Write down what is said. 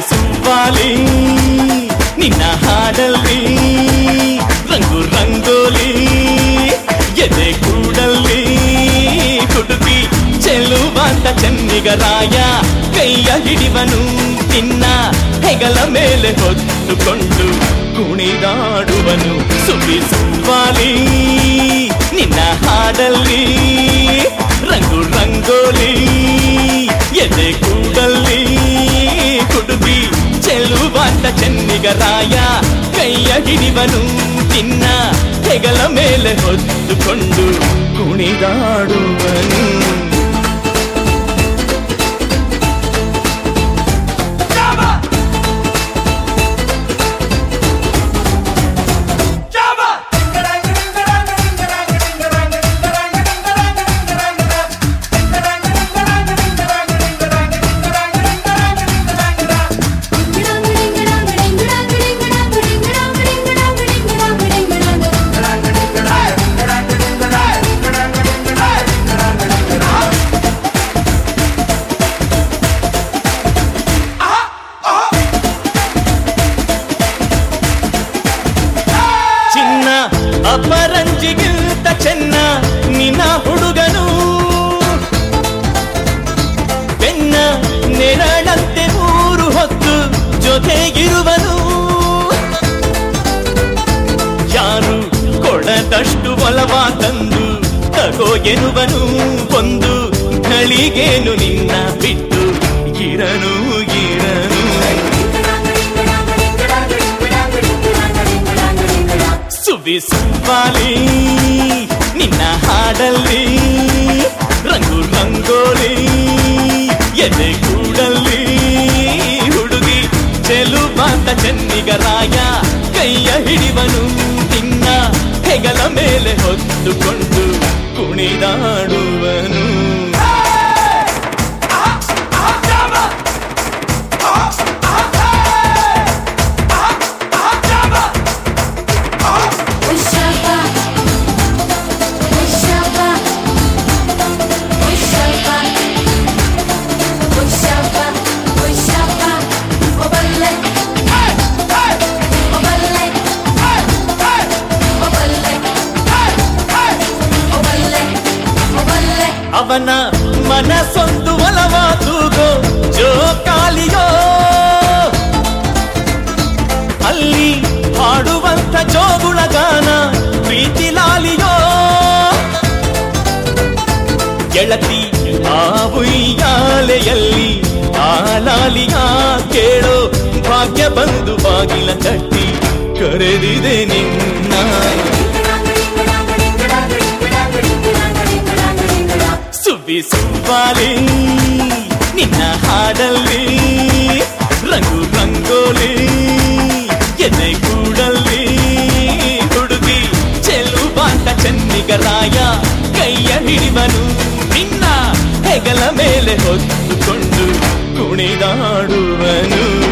ಸುವಾಲಿ ನಿನ್ನ ಹಾಡಲ್ಲಿ ರಂಗು ರಂಗೋಲಿ, ಎದೆ ಕೂಡಲ್ಲಿ ಕುಟುಕಿ ಚೆಲುವಂತ ಚೆನ್ನಿಗರಾಯ, ಕೈಯ ಹಿಡಿವನು ನಿನ್ನ ಹೆಗಲ ಮೇಲೆ ಹೊತ್ತುಕೊಂಡು ಕುಣಿದಾಡುವನು. ಸುಬಿ ಸುವಾಲಿ ನಿನ್ನ ಹಾಡಲ್ಲಿ ರಂಗು ರಂಗೋಲಿ ಚೆನ್ನಿಗರಾಯ ಕೈಯ ಹಿಡಿವನು ತಿನ್ನ ಹೆಗಲ ಮೇಲೆ ಹೊತ್ತುಕೊಂಡು ಕುಣಿದಾಡುವನು. ಅಪರಂಜಿಗಿಂತ ಚೆನ್ನ ನಿನ್ನ ಹುಡುಗನು. ಬೆನ್ನ ನೆರಳಂತೆ ಮೂರು ಹೊತ್ತು ಜೊತೆಗಿರುವನು. ಯಾರು ಕೊಡದಷ್ಟು ಒಲವ ತಂದು ತಗೋ ಎನ್ನುವನು. ಒಂದು ಗಳಿಗೇನು ನಿನ್ನ ಬಿಟ್ಟು ಗಿರನು ಇರನು. ಸುವಾಲಿ ನಿನ್ನ ಹಾಡಲ್ಲಿ ರಂಗು ರಂಗೋಲಿ, ಎದೆ ಕೂಡಲ್ಲಿ ಹುಡುಗಿ ಚೆಲುವಾತ ಚೆನ್ನಿಗರಾಯ ಕೈಯ ಹಿಡಿವನು ನಿನ್ನ ಹೆಗಲ ಮೇಲೆ ಹೊತ್ತುಕೊಂಡು ಕುಣಿದಾಡುವನು. ಅವನ ಮನಸ್ಸೊಂದು ಒಲವ ತೂಗೋ ಜೋಕಾಲಿಯೋ ಅಲ್ಲಿ ಹಾಡುವಂತ ಜೋಗುಳ ಗಾನ ಪ್ರೀತಿ ಲಾಲಿಯೋ. ಗೆಳತಿ ಆ ಉಯ್ಯಾಲೆಯಲ್ಲಿ ಆ ಲಾಲಿಯ ಕೇಳೋ ಭಾಗ್ಯ ಬಂದು ಬಾಗಿಲ ತಟ್ಟಿ ಕರೆದಿದೆ ನಿನ್ನ. ಸುವಿ ಸುವಾಲಿ ನಿನ್ನ ಹಾಡಲ್ಲಿ ರಂಗು ರಂಗೋಲಿ, ಎದೆ ಕೂಡಲ್ಲಿ ಹುಡುಗಿ ಚೆಲುವಾಟ ಚೆನ್ನಿಗರಾಯ ಕೈಯ ಹಿಡಿವನು. ನಿನ್ನ ಹೆಗಲ ಮೇಲೆ ಹೊತ್ತುಕೊಂಡು ಕುಣಿದಾಡುವನು.